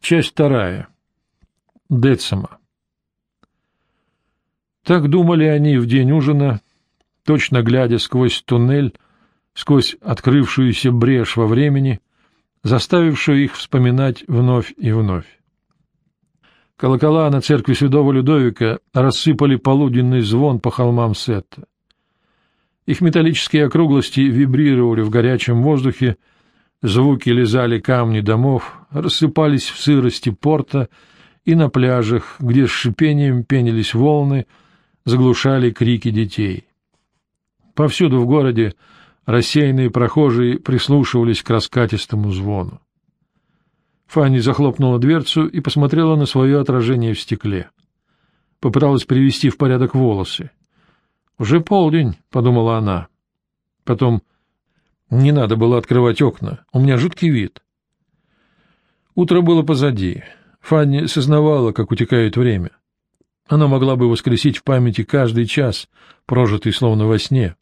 Часть вторая. Децема. Так думали они в день ужина, точно глядя сквозь туннель, сквозь открывшуюся брешь во времени, заставившую их вспоминать вновь и вновь. Колокола на церкви Святого Людовика рассыпали полуденный звон по холмам Сетта. Их металлические округлости вибрировали в горячем воздухе, звуки лизали камни домов, рассыпались в сырости порта и на пляжах, где с шипением пенились волны, заглушали крики детей. Повсюду в городе рассеянные прохожие прислушивались к раскатистому звону. Фанни захлопнула дверцу и посмотрела на свое отражение в стекле. Попыталась привести в порядок волосы. «Уже полдень», — подумала она. Потом не надо было открывать окна, у меня жуткий вид. Утро было позади. Фанни сознавала, как утекает время. Она могла бы воскресить в памяти каждый час, прожитый словно во сне.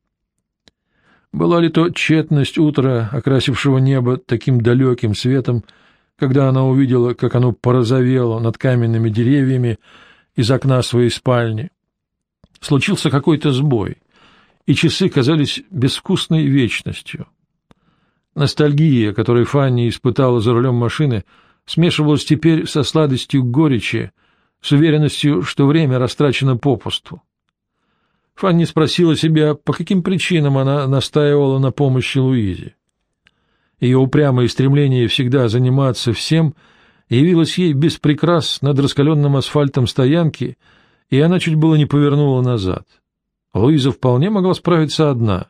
Была ли то тщетность утра, окрасившего небо таким далеким светом, когда она увидела, как оно порозовело над каменными деревьями из окна своей спальни. Случился какой-то сбой, и часы казались безвкусной вечностью. Ностальгия, которую Фанни испытала за рулем машины, смешивалась теперь со сладостью горечи, с уверенностью, что время растрачено попусту. Фанни спросила себя, по каким причинам она настаивала на помощи Луизе. Ее упрямое стремление всегда заниматься всем явилось ей без над раскаленным асфальтом стоянки, и она чуть было не повернула назад. Луиза вполне могла справиться одна.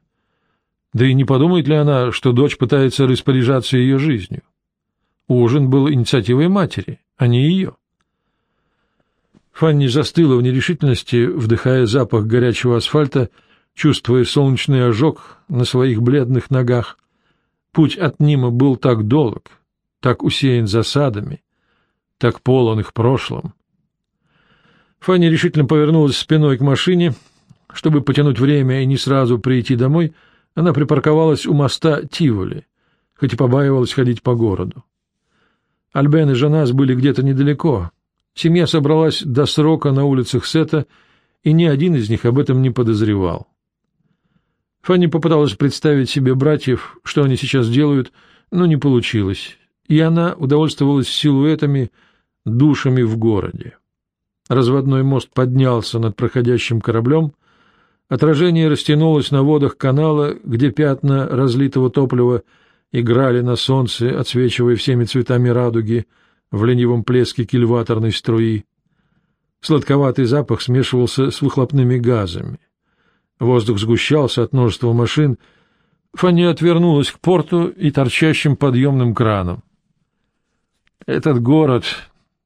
Да и не подумает ли она, что дочь пытается распоряжаться ее жизнью? Ужин был инициативой матери, а не ее. Фанни застыла в нерешительности, вдыхая запах горячего асфальта, чувствуя солнечный ожог на своих бледных ногах. Путь от Нима был так долг, так усеян засадами, так полон их прошлым. Фанни решительно повернулась спиной к машине. Чтобы потянуть время и не сразу прийти домой, она припарковалась у моста Тиволи, хоть и побаивалась ходить по городу. Альбен и Жанас были где-то недалеко. Семья собралась до срока на улицах Сета, и ни один из них об этом не подозревал. Фанни попыталась представить себе братьев, что они сейчас делают, но не получилось, и она удовольствовалась силуэтами, душами в городе. Разводной мост поднялся над проходящим кораблем — Отражение растянулось на водах канала, где пятна разлитого топлива играли на солнце, отсвечивая всеми цветами радуги в ленивом плеске кильваторной струи. Сладковатый запах смешивался с выхлопными газами. Воздух сгущался от множества машин. Фанни отвернулась к порту и торчащим подъемным кранам. «Этот город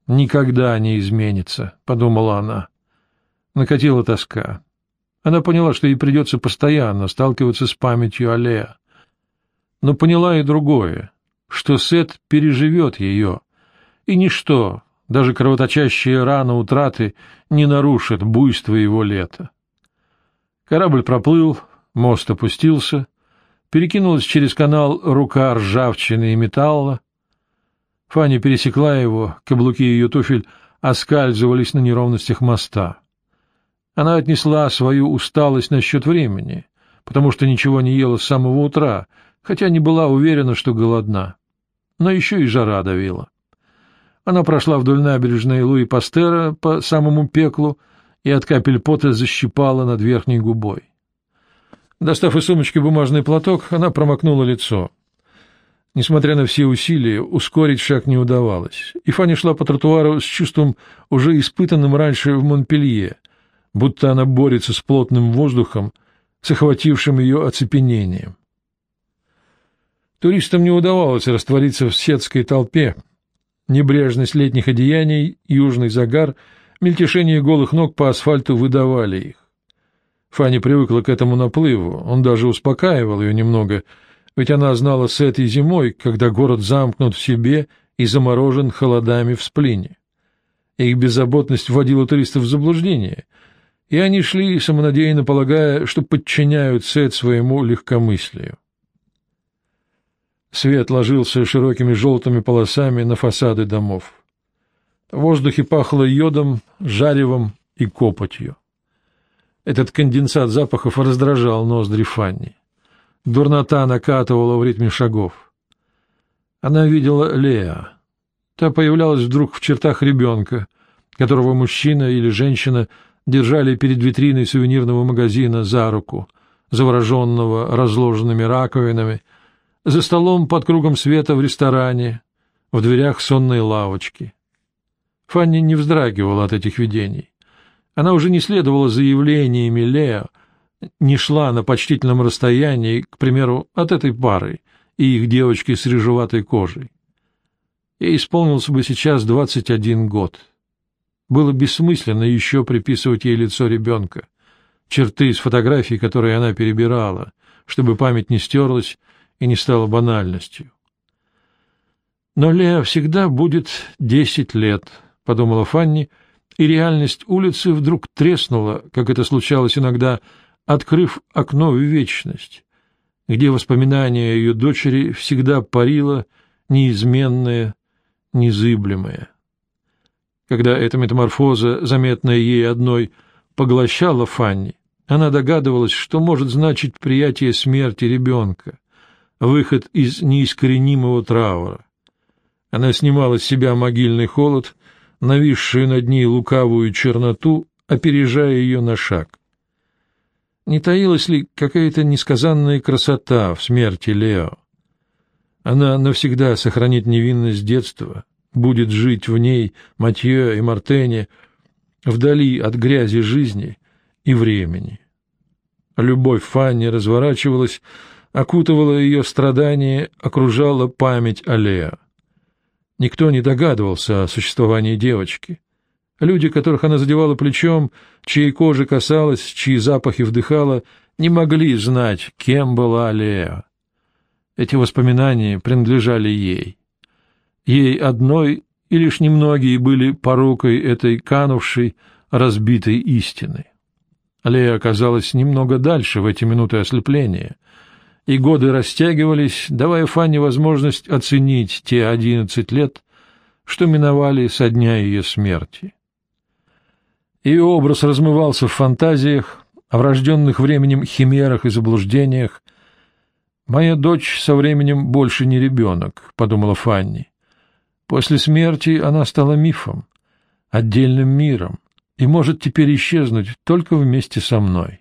никогда не изменится», — подумала она. Накатила тоска. Она поняла, что ей придется постоянно сталкиваться с памятью Алея. Но поняла и другое, что Сет переживет ее, и ничто, даже кровоточащая рана утраты, не нарушит буйство его лета. Корабль проплыл, мост опустился, перекинулась через канал рука ржавчины и металла. Фанни пересекла его, каблуки ее туфель оскальзывались на неровностях моста. Она отнесла свою усталость насчет времени, потому что ничего не ела с самого утра, хотя не была уверена, что голодна. Но еще и жара давила. Она прошла вдоль набережной Луи Пастера по самому пеклу и от капель пота защипала над верхней губой. Достав из сумочки бумажный платок, она промокнула лицо. Несмотря на все усилия, ускорить шаг не удавалось, и Фанни шла по тротуару с чувством, уже испытанным раньше в Монпелье — будто она борется с плотным воздухом, с охватившим ее оцепенением. Туристам не удавалось раствориться в сетской толпе. Небрежность летних одеяний, южный загар, мельтешение голых ног по асфальту выдавали их. Фанни привыкла к этому наплыву, он даже успокаивал ее немного, ведь она знала с этой зимой, когда город замкнут в себе и заморожен холодами в сплине. Их беззаботность вводила туристов в заблуждение — и они шли, самонадеянно полагая, что подчиняют Сет своему легкомыслию. Свет ложился широкими желтыми полосами на фасады домов. В воздухе пахло йодом, жаревом и копотью. Этот конденсат запахов раздражал ноздри Фанни. Дурнота накатывала в ритме шагов. Она видела Леа. Та появлялась вдруг в чертах ребенка, которого мужчина или женщина держали перед витриной сувенирного магазина за руку, завороженного разложенными раковинами, за столом под кругом света в ресторане, в дверях сонной лавочки. Фанни не вздрагивала от этих видений. Она уже не следовала заявлениями Лео, не шла на почтительном расстоянии, к примеру, от этой пары и их девочки с рыжеватой кожей. Ей исполнился бы сейчас двадцать один год. Было бессмысленно еще приписывать ей лицо ребенка, черты из фотографий, которые она перебирала, чтобы память не стерлась и не стала банальностью. Но Леа всегда будет десять лет, — подумала Фанни, и реальность улицы вдруг треснула, как это случалось иногда, открыв окно в вечность, где воспоминание ее дочери всегда парило неизменное, незыблемое. Когда эта метаморфоза, заметная ей одной, поглощала Фанни, она догадывалась, что может значить приятие смерти ребенка, выход из неискоренимого траура. Она снимала с себя могильный холод, нависшую над ней лукавую черноту, опережая ее на шаг. Не таилась ли какая-то несказанная красота в смерти Лео? Она навсегда сохранит невинность детства, будет жить в ней Матье и Мартене, вдали от грязи жизни и времени. Любовь Фанни разворачивалась, окутывала ее страдания, окружала память о Лео. Никто не догадывался о существовании девочки. Люди, которых она задевала плечом, чьей кожи касалась, чьи запахи вдыхала, не могли знать, кем была Леа. Эти воспоминания принадлежали ей. Ей одной, и лишь немногие были порукой этой канувшей, разбитой истины. Лея оказалась немного дальше в эти минуты ослепления — и годы растягивались, давая Фанне возможность оценить те одиннадцать лет, что миновали со дня ее смерти. Ее образ размывался в фантазиях, о врожденных временем химерах и заблуждениях. «Моя дочь со временем больше не ребенок», — подумала Фанни. После смерти она стала мифом, отдельным миром, и может теперь исчезнуть только вместе со мной.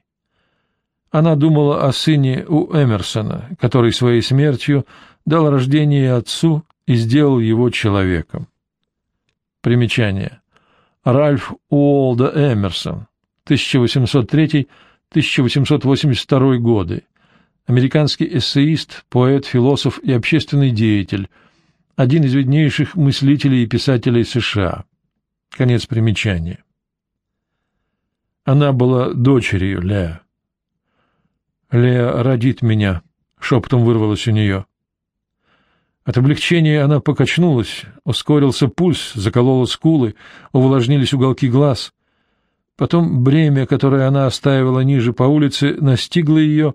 Она думала о сыне у Эмерсона, который своей смертью дал рождение отцу и сделал его человеком. Примечание. Ральф Уолда Эмерсон, 1803-1882 годы, американский эссеист, поэт, философ и общественный деятель, один из виднейших мыслителей и писателей США. Конец примечания. Она была дочерью Леа. Лея родит меня, — шепотом вырвалось у нее. От облегчения она покачнулась, ускорился пульс, заколола скулы, увлажнились уголки глаз. Потом бремя, которое она оставила ниже по улице, настигло ее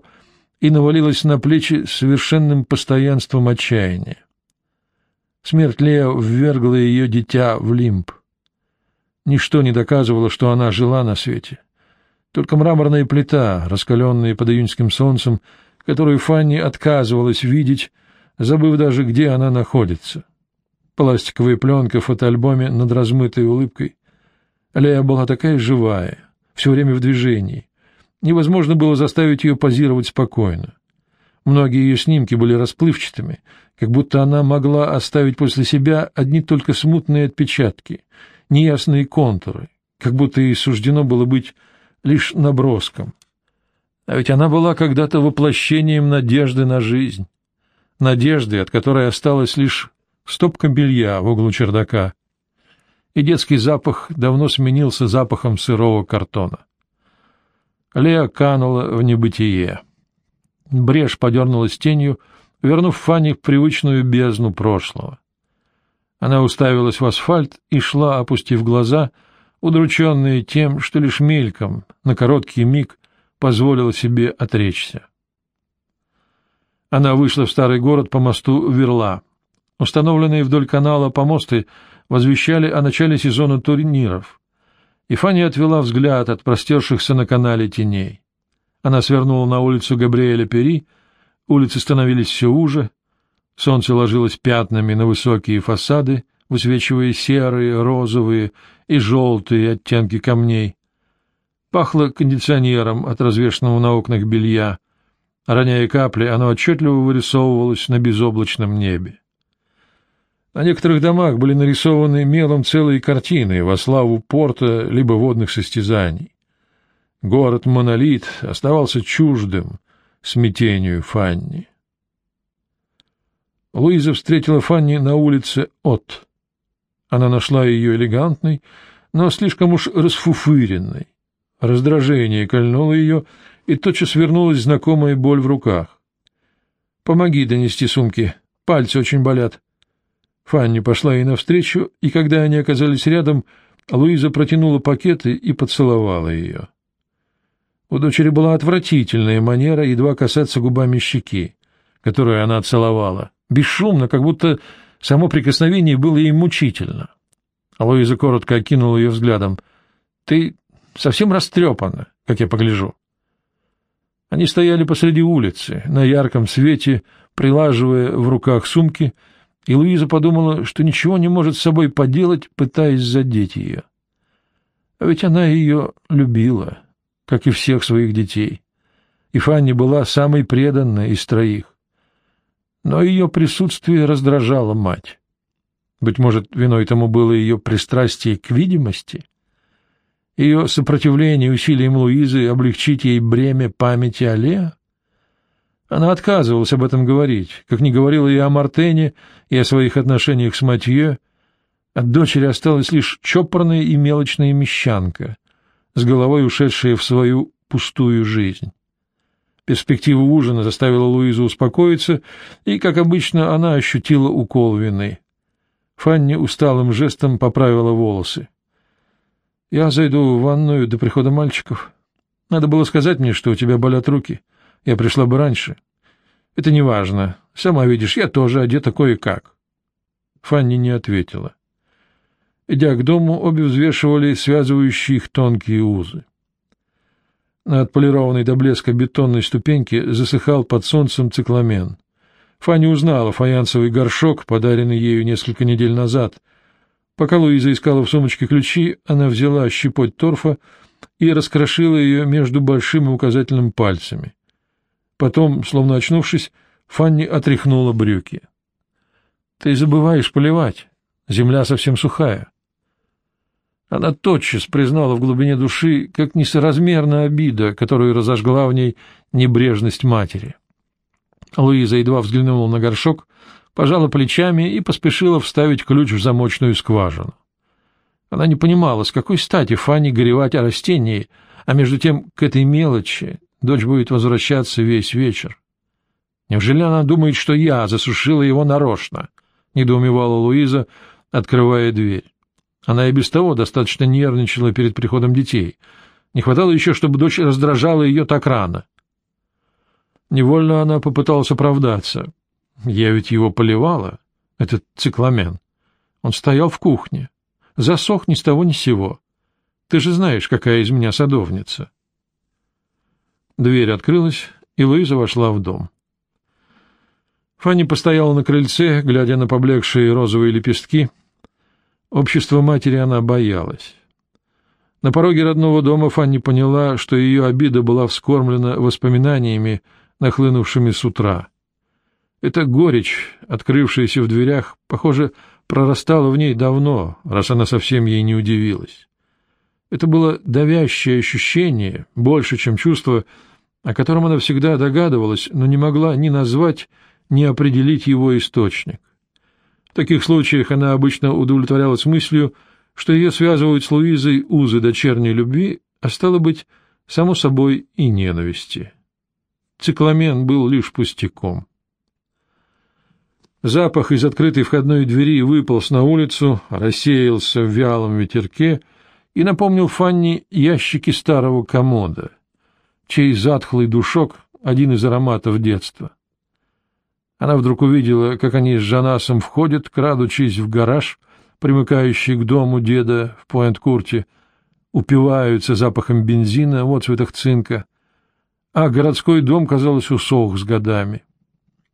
и навалилось на плечи совершенным постоянством отчаяния. Смерть Лео ввергла ее дитя в лимб. Ничто не доказывало, что она жила на свете. Только мраморная плита, раскаленная под июньским солнцем, которую Фанни отказывалась видеть, забыв даже, где она находится. Пластиковая пленка в фотоальбоме над размытой улыбкой. Лея была такая живая, все время в движении. Невозможно было заставить ее позировать спокойно. Многие ее снимки были расплывчатыми, как будто она могла оставить после себя одни только смутные отпечатки, неясные контуры, как будто ей суждено было быть лишь наброском. А ведь она была когда-то воплощением надежды на жизнь, надежды, от которой осталась лишь стопка белья в углу чердака, и детский запах давно сменился запахом сырого картона. Леа канула в небытие. Брешь подернулась тенью, вернув Фанни в привычную бездну прошлого. Она уставилась в асфальт и шла, опустив глаза — удрученная тем, что лишь мельком, на короткий миг, позволила себе отречься. Она вышла в старый город по мосту Верла. Установленные вдоль канала помосты возвещали о начале сезона турниров, и Фанни отвела взгляд от простершихся на канале теней. Она свернула на улицу Габриэля Пери, улицы становились все уже, солнце ложилось пятнами на высокие фасады, высвечивая серые, розовые и желтые оттенки камней. Пахло кондиционером от развешенного на окнах белья. Роняя капли, оно отчетливо вырисовывалось на безоблачном небе. На некоторых домах были нарисованы мелом целые картины во славу порта либо водных состязаний. Город-монолит оставался чуждым смятению Фанни. Луиза встретила Фанни на улице От. Она нашла ее элегантной, но слишком уж расфуфыренной. Раздражение кольнуло ее, и тотчас вернулась знакомая боль в руках. «Помоги донести сумки, пальцы очень болят». Фанни пошла ей навстречу, и когда они оказались рядом, Луиза протянула пакеты и поцеловала ее. У дочери была отвратительная манера едва касаться губами щеки, которую она целовала, бесшумно, как будто само прикосновение было ей мучительно. Луиза коротко окинула ее взглядом. — Ты совсем растрепана, как я погляжу. Они стояли посреди улицы, на ярком свете, прилаживая в руках сумки — и Луиза подумала, что ничего не может с собой поделать, пытаясь задеть ее. А ведь она ее любила, как и всех своих детей, и Фанни была самой преданной из троих. Но ее присутствие раздражало мать. Быть может, виной тому было ее пристрастие к видимости? Ее сопротивление усилиям Луизы облегчить ей бремя памяти Лео? Она отказывалась об этом говорить, как не говорила и о Мартене, и о своих отношениях с Матье. От дочери осталась лишь чопорная и мелочная мещанка, с головой ушедшая в свою пустую жизнь. Перспектива ужина заставила Луизу успокоиться, и, как обычно, она ощутила укол вины. Фанни усталым жестом поправила волосы. — Я зайду в ванную до прихода мальчиков. Надо было сказать мне, что у тебя болят руки. — я пришла бы раньше. Это не важно. Сама видишь, я тоже одета кое-как. Фанни не ответила. Идя к дому, обе взвешивали связывающие их тонкие узы. На отполированной до блеска бетонной ступеньке засыхал под солнцем цикламен. Фанни узнала фаянсовый горшок, подаренный ею несколько недель назад. Пока Луиза искала в сумочке ключи, она взяла щепоть торфа и раскрошила ее между большим и указательным пальцами. Потом, словно очнувшись, Фанни отряхнула брюки. — Ты забываешь поливать. Земля совсем сухая. Она тотчас признала в глубине души, как несоразмерна обида, которую разожгла в ней небрежность матери. Луиза едва взглянула на горшок, пожала плечами и поспешила вставить ключ в замочную скважину. Она не понимала, с какой стати Фанни горевать о растении, а между тем к этой мелочи, Дочь будет возвращаться весь вечер. Неужели она думает, что я засушила его нарочно? — недоумевала Луиза, открывая дверь. Она и без того достаточно нервничала перед приходом детей. Не хватало еще, чтобы дочь раздражала ее так рано. Невольно она попыталась оправдаться. Я ведь его поливала, этот цикламен. Он стоял в кухне. Засох ни с того ни с сего. Ты же знаешь, какая из меня садовница. Дверь открылась, и Луиза вошла в дом. Фанни постояла на крыльце, глядя на поблекшие розовые лепестки. Общество матери она боялась. На пороге родного дома Фанни поняла, что ее обида была вскормлена воспоминаниями, нахлынувшими с утра. Эта горечь, открывшаяся в дверях, похоже, прорастала в ней давно, раз она совсем ей не удивилась. Это было давящее ощущение, больше, чем чувство, о котором она всегда догадывалась, но не могла ни назвать, ни определить его источник. В таких случаях она обычно удовлетворялась мыслью, что ее связывают с Луизой узы дочерней любви, а стало быть, само собой и ненависти. Цикламен был лишь пустяком. Запах из открытой входной двери выполз на улицу, рассеялся в вялом ветерке — и напомнил Фанни ящики старого комода, чей затхлый душок — один из ароматов детства. Она вдруг увидела, как они с Жанасом входят, крадучись в гараж, примыкающие к дому деда в Пуэнт-Курте, упиваются запахом бензина в отцветах цинка, а городской дом, казалось, усох с годами.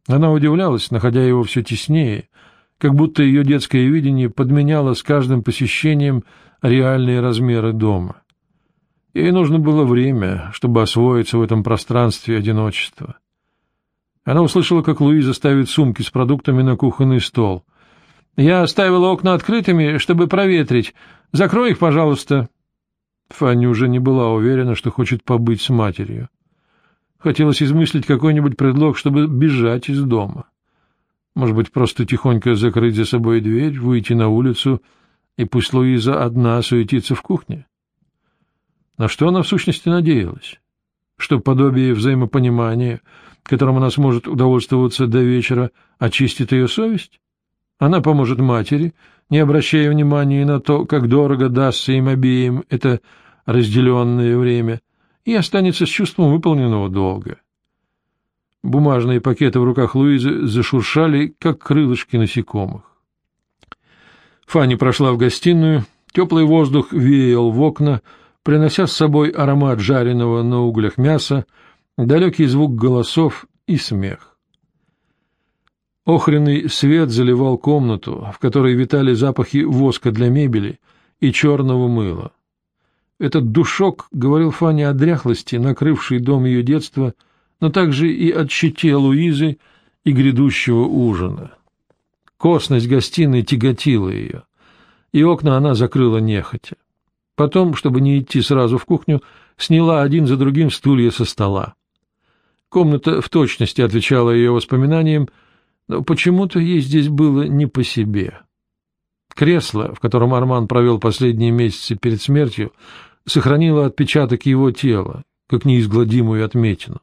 Она удивлялась, находя его все теснее, как будто ее детское видение подменяло с каждым посещением реальные размеры дома. Ей нужно было время, чтобы освоиться в этом пространстве одиночества. Она услышала, как Луиза ставит сумки с продуктами на кухонный стол. «Я оставила окна открытыми, чтобы проветрить. Закрой их, пожалуйста». Фанни уже не была уверена, что хочет побыть с матерью. Хотелось измыслить какой-нибудь предлог, чтобы бежать из дома. Может быть, просто тихонько закрыть за собой дверь, выйти на улицу, и пусть Луиза одна суетится в кухне? На что она в сущности надеялась? Что подобие взаимопонимания, которым она сможет удовольствоваться до вечера, очистит ее совесть? Она поможет матери, не обращая внимания на то, как дорого дастся им обеим это разделенное время, и останется с чувством выполненного долга. Бумажные пакеты в руках Луизы зашуршали, как крылышки насекомых. Фанни прошла в гостиную, теплый воздух веял в окна, принося с собой аромат жареного на углях мяса, далекий звук голосов и смех. Охренный свет заливал комнату, в которой витали запахи воска для мебели и черного мыла. Этот душок говорил Фане о дряхлости, накрывшей дом ее детства, но также и о щите Луизы и грядущего ужина. Косность гостиной тяготила ее, и окна она закрыла нехотя. Потом, чтобы не идти сразу в кухню, сняла один за другим стулья со стола. Комната в точности отвечала ее воспоминаниям, но почему-то ей здесь было не по себе. Кресло, в котором Арман провел последние месяцы перед смертью, сохранила отпечаток его тела, как неизгладимую отметину.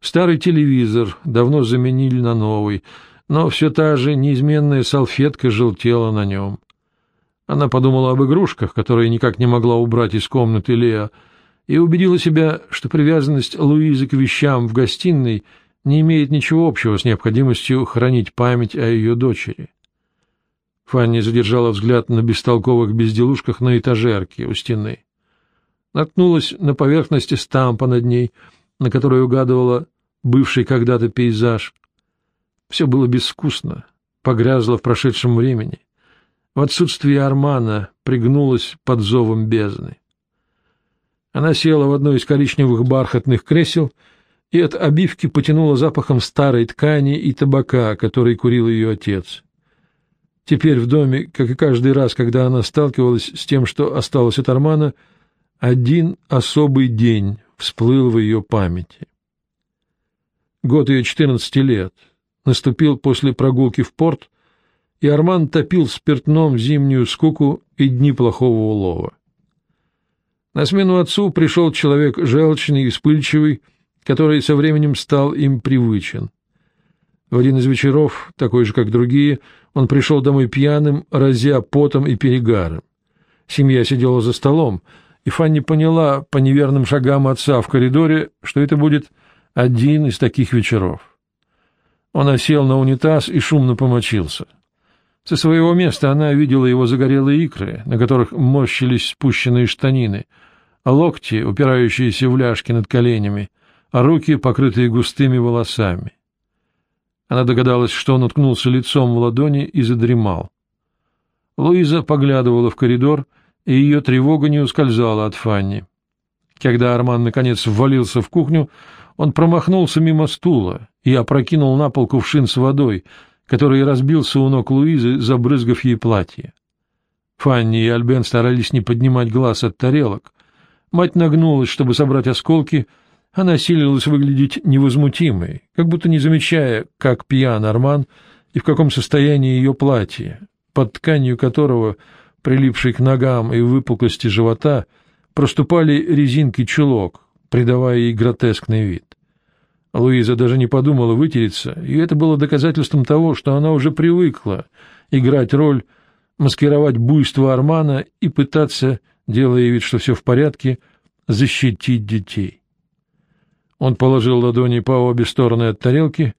Старый телевизор давно заменили на новый, но все та же неизменная салфетка желтела на нем. Она подумала об игрушках, которые никак не могла убрать из комнаты Леа, и убедила себя, что привязанность Луизы к вещам в гостиной не имеет ничего общего с необходимостью хранить память о ее дочери. Фанни задержала взгляд на бестолковых безделушках на этажерке у стены наткнулась на поверхности стампа над ней, на которой угадывала бывший когда-то пейзаж. Все было безвкусно, погрязло в прошедшем времени. В отсутствие Армана пригнулась под зовом бездны. Она села в одно из коричневых бархатных кресел и от обивки потянула запахом старой ткани и табака, который курил ее отец. Теперь в доме, как и каждый раз, когда она сталкивалась с тем, что осталось от Армана, — один особый день всплыл в ее памяти. Год ее четырнадцати лет наступил после прогулки в порт, и Арман топил спиртном зимнюю скуку и дни плохого улова. На смену отцу пришел человек желчный и вспыльчивый, который со временем стал им привычен. В один из вечеров, такой же, как другие, он пришел домой пьяным, разя потом и перегаром. Семья сидела за столом — и Фанни поняла по неверным шагам отца в коридоре, что это будет один из таких вечеров. Он осел на унитаз и шумно помочился. Со своего места она видела его загорелые икры, на которых морщились спущенные штанины, локти, упирающиеся в ляжки над коленями, а руки, покрытые густыми волосами. Она догадалась, что он уткнулся лицом в ладони и задремал. Луиза поглядывала в коридор и ее тревога не ускользала от Фанни. Когда Арман наконец ввалился в кухню, он промахнулся мимо стула и опрокинул на пол кувшин с водой, который разбился у ног Луизы, забрызгав ей платье. Фанни и Альбен старались не поднимать глаз от тарелок. Мать нагнулась, чтобы собрать осколки, она силилась выглядеть невозмутимой, как будто не замечая, как пьян Арман и в каком состоянии ее платье, под тканью которого прилипшей к ногам и выпуклости живота, проступали резинки чулок, придавая ей гротескный вид. Луиза даже не подумала вытереться, и это было доказательством того, что она уже привыкла играть роль, маскировать буйство Армана и пытаться, делая вид, что все в порядке, защитить детей. Он положил ладони по обе стороны от тарелки,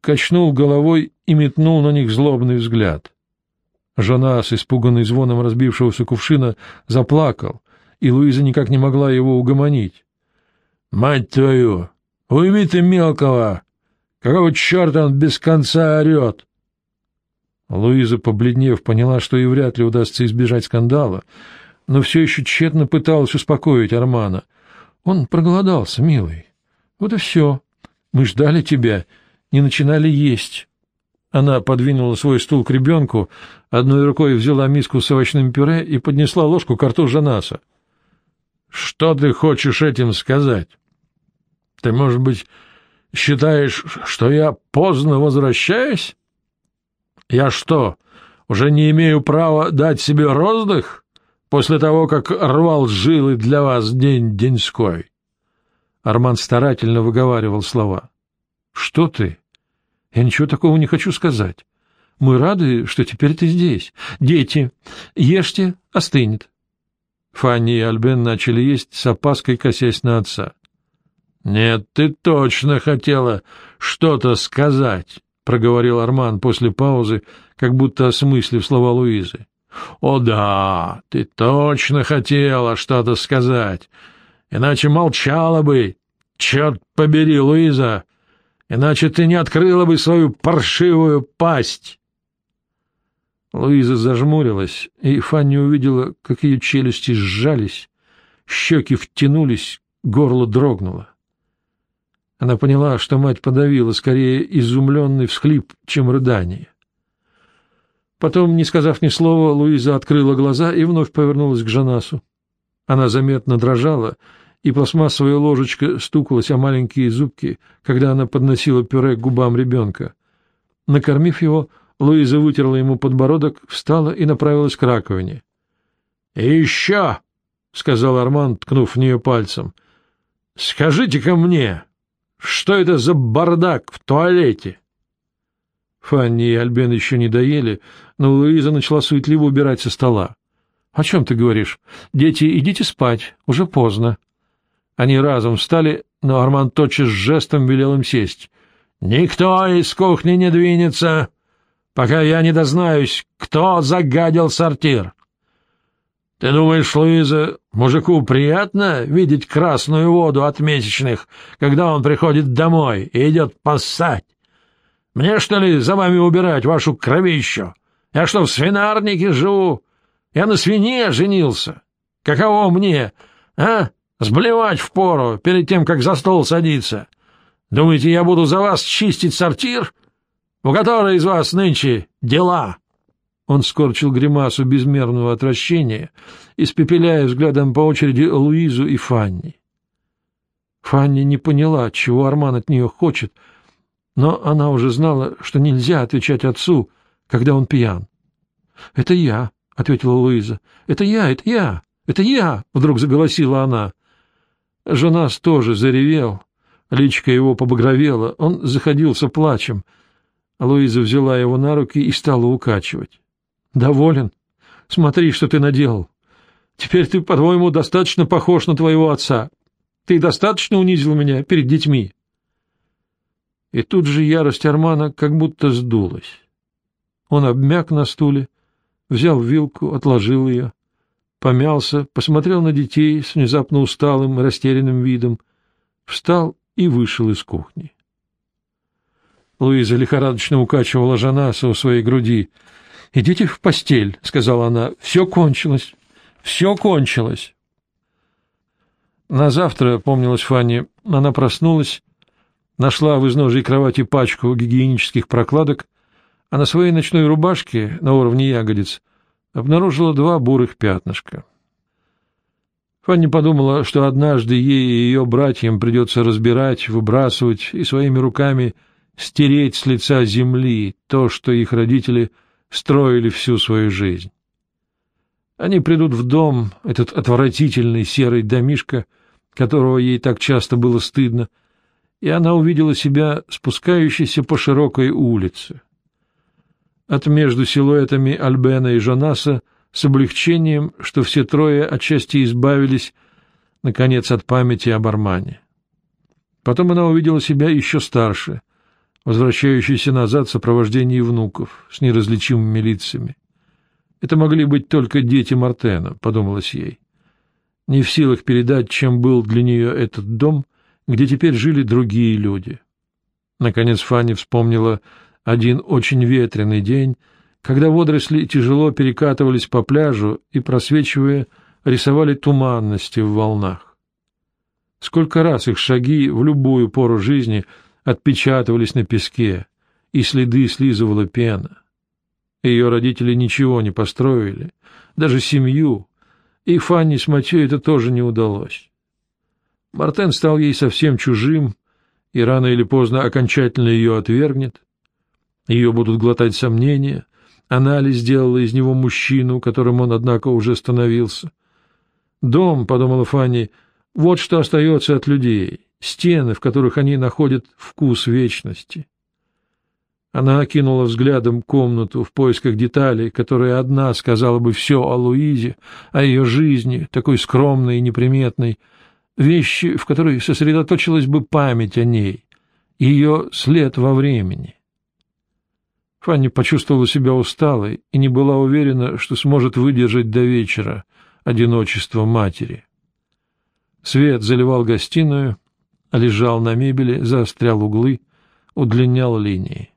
качнул головой и метнул на них злобный взгляд. Жонас, испуганный звоном разбившегося кувшина, заплакал, и Луиза никак не могла его угомонить. — Мать твою! Уйми ты мелкого! Какого черта он без конца орет? Луиза, побледнев, поняла, что и вряд ли удастся избежать скандала, но все еще тщетно пыталась успокоить Армана. Он проголодался, милый. Вот и все. Мы ждали тебя, не начинали есть. Она подвинула свой стул к ребенку, одной рукой взяла миску с овощным пюре и поднесла ложку к рту Жанаса. — Что ты хочешь этим сказать? Ты, может быть, считаешь, что я поздно возвращаюсь? Я что, уже не имею права дать себе роздых после того, как рвал жилы для вас день-деньской? Арман старательно выговаривал слова. — Что ты? Я ничего такого не хочу сказать. Мы рады, что теперь ты здесь. Дети, ешьте, остынет. Фанни и Альбен начали есть с опаской, косясь на отца. — Нет, ты точно хотела что-то сказать, — проговорил Арман после паузы, как будто осмыслив слова Луизы. — О да, ты точно хотела что-то сказать, иначе молчала бы. Черт побери, Луиза, иначе ты не открыла бы свою паршивую пасть. Луиза зажмурилась, и Фанни увидела, как ее челюсти сжались, щеки втянулись, горло дрогнуло. Она поняла, что мать подавила скорее изумленный всхлип, чем рыдание. Потом, не сказав ни слова, Луиза открыла глаза и вновь повернулась к Жанасу. Она заметно дрожала, и пластмассовая ложечка стукалась о маленькие зубки, когда она подносила пюре к губам ребенка. Накормив его, Луиза вытерла ему подбородок, встала и направилась к раковине. — еще! — сказал Арман, ткнув в нее пальцем. — Скажите-ка мне, что это за бардак в туалете? Фанни и Альбен еще не доели, но Луиза начала суетливо убирать со стола. — О чем ты говоришь? Дети, идите спать, уже поздно. Они разом встали, но Арман тотчас жестом велел им сесть. — Никто из кухни не двинется, пока я не дознаюсь, кто загадил сортир. Ты думаешь, Луиза, мужику приятно видеть красную воду от месячных, когда он приходит домой и идет поссать? Мне, что ли, за вами убирать вашу кровищу? Я что, в свинарнике живу? Я на свине женился. Каково мне, а? Сблевать впору перед тем, как за стол садиться. Думаете, я буду за вас чистить сортир? У которой из вас нынче дела?» Он скорчил гримасу безмерного отвращения, испепеляя взглядом по очереди Луизу и Фанни. Фанни не поняла, чего Арман от нее хочет, но она уже знала, что нельзя отвечать отцу, когда он пьян. — Это я, — ответила Луиза. — Это я, это я, это я, — вдруг заголосила она. Женас тоже заревел, личка его побагровела, он заходился плачем. Луиза взяла его на руки и стала укачивать. Доволен? Смотри, что ты наделал. Теперь ты, по-твоему, достаточно похож на твоего отца. Ты достаточно унизил меня перед детьми. И тут же ярость Армана как будто сдулась. Он обмяк на стуле, взял вилку, отложил ее, помялся, посмотрел на детей с внезапно усталым, растерянным видом, встал и вышел из кухни. Луиза лихорадочно укачивала Жанаса у своей груди —— Идите в постель, — сказала она. — Все кончилось. Все кончилось. На завтра, помнилась Фанни, она проснулась, нашла в изножии кровати пачку гигиенических прокладок, а на своей ночной рубашке на уровне ягодиц обнаружила два бурых пятнышка. Фанни подумала, что однажды ей и ее братьям придется разбирать, выбрасывать и своими руками стереть с лица земли то, что их родители — строили всю свою жизнь. Они придут в дом, этот отвратительный серый домишко, которого ей так часто было стыдно, и она увидела себя спускающейся по широкой улице. От между силуэтами Альбена и Жонаса с облегчением, что все трое отчасти избавились, наконец, от памяти об Армане. Потом она увидела себя еще старше — возвращающийся назад в сопровождении внуков с неразличимыми лицами. Это могли быть только дети Мартена, подумалось ей. Не в силах передать, чем был для нее этот дом, где теперь жили другие люди. Наконец Фанни вспомнила один очень ветреный день, когда водоросли тяжело перекатывались по пляжу и, просвечивая, рисовали туманности в волнах. Сколько раз их шаги в любую пору жизни отпечатывались на песке, и следы слизывала пена. Ее родители ничего не построили, даже семью, и Фанни с Матьё это тоже не удалось. Мартен стал ей совсем чужим, и рано или поздно окончательно ее отвергнет. Ее будут глотать сомнения. Анализ сделала из него мужчину, которым он, однако, уже становился. Дом, — подумала Фанни, — вот что остается от людей, стены, в которых они находят вкус вечности. Она окинула взглядом комнату в поисках деталей, которая одна сказала бы все о Луизе, о ее жизни, такой скромной и неприметной, вещи, в которой сосредоточилась бы память о ней, ее след во времени. Фанни почувствовала себя усталой и не была уверена, что сможет выдержать до вечера одиночество матери. Свет заливал гостиную, лежал на мебели, заострял углы, удлинял линии.